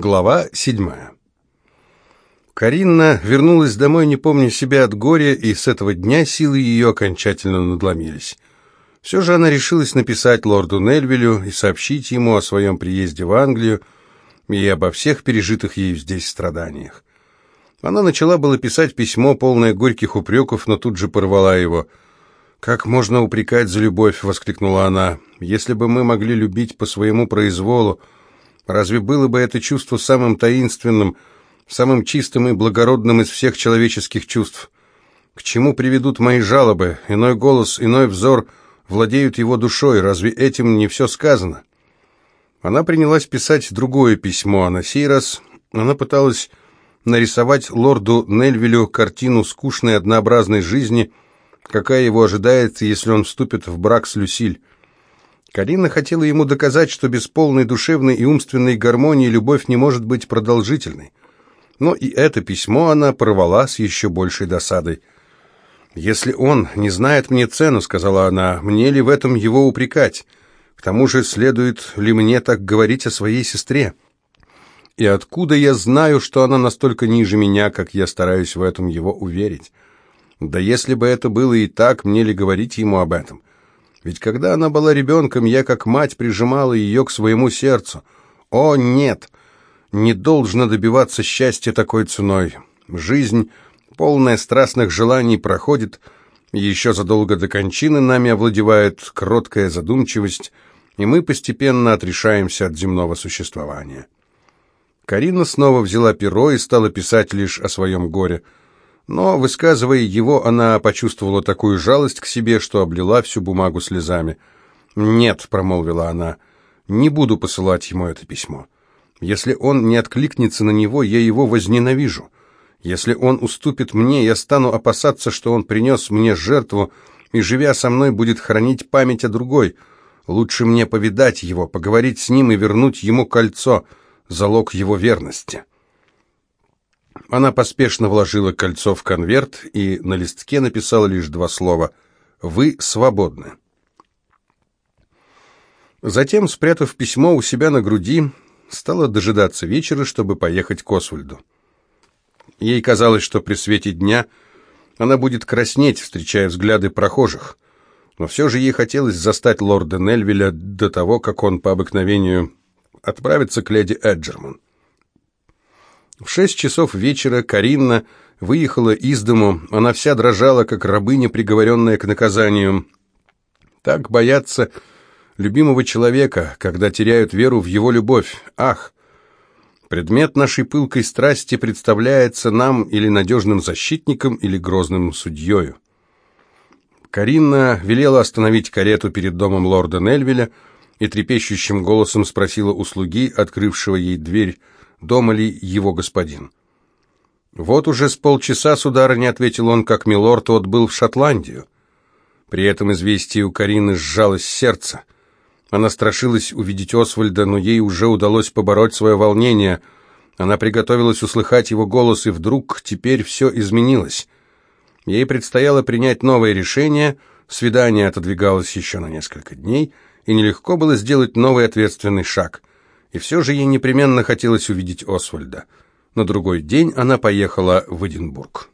Глава седьмая. Каринна вернулась домой, не помня себя от горя, и с этого дня силы ее окончательно надломились. Все же она решилась написать лорду Нельвилю и сообщить ему о своем приезде в Англию и обо всех пережитых ею здесь страданиях. Она начала было писать письмо, полное горьких упреков, но тут же порвала его. «Как можно упрекать за любовь?» — воскликнула она. «Если бы мы могли любить по своему произволу, Разве было бы это чувство самым таинственным, самым чистым и благородным из всех человеческих чувств? К чему приведут мои жалобы? Иной голос, иной взор владеют его душой. Разве этим не все сказано? Она принялась писать другое письмо, а на сей раз она пыталась нарисовать лорду Нельвилю картину скучной однообразной жизни, какая его ожидает, если он вступит в брак с Люсиль. Карина хотела ему доказать, что без полной душевной и умственной гармонии любовь не может быть продолжительной. Но и это письмо она порвала с еще большей досадой. «Если он не знает мне цену, — сказала она, — мне ли в этом его упрекать? К тому же следует ли мне так говорить о своей сестре? И откуда я знаю, что она настолько ниже меня, как я стараюсь в этом его уверить? Да если бы это было и так, мне ли говорить ему об этом?» Ведь когда она была ребенком, я как мать прижимала ее к своему сердцу. О, нет! Не должно добиваться счастья такой ценой. Жизнь, полная страстных желаний, проходит, еще задолго до кончины нами овладевает кроткая задумчивость, и мы постепенно отрешаемся от земного существования. Карина снова взяла перо и стала писать лишь о своем горе – но, высказывая его, она почувствовала такую жалость к себе, что облила всю бумагу слезами. «Нет», — промолвила она, — «не буду посылать ему это письмо. Если он не откликнется на него, я его возненавижу. Если он уступит мне, я стану опасаться, что он принес мне жертву и, живя со мной, будет хранить память о другой. Лучше мне повидать его, поговорить с ним и вернуть ему кольцо, залог его верности». Она поспешно вложила кольцо в конверт и на листке написала лишь два слова «Вы свободны». Затем, спрятав письмо у себя на груди, стала дожидаться вечера, чтобы поехать к Освальду. Ей казалось, что при свете дня она будет краснеть, встречая взгляды прохожих, но все же ей хотелось застать лорда Нельвиля до того, как он по обыкновению отправится к леди Эджерман. В шесть часов вечера Каринна выехала из дому, она вся дрожала, как рабыня, приговоренная к наказанию. Так боятся любимого человека, когда теряют веру в его любовь. Ах! Предмет нашей пылкой страсти представляется нам или надежным защитником, или грозным судьею. Каринна велела остановить карету перед домом лорда Нельвиля и трепещущим голосом спросила у слуги, открывшего ей дверь, дома ли его господин. «Вот уже с полчаса, сударыня», — ответил он, как милорд отбыл в Шотландию. При этом известие у Карины сжалось сердце. Она страшилась увидеть Освальда, но ей уже удалось побороть свое волнение. Она приготовилась услыхать его голос, и вдруг теперь все изменилось. Ей предстояло принять новое решение, свидание отодвигалось еще на несколько дней, и нелегко было сделать новый ответственный шаг — и все же ей непременно хотелось увидеть Освальда. На другой день она поехала в Эдинбург.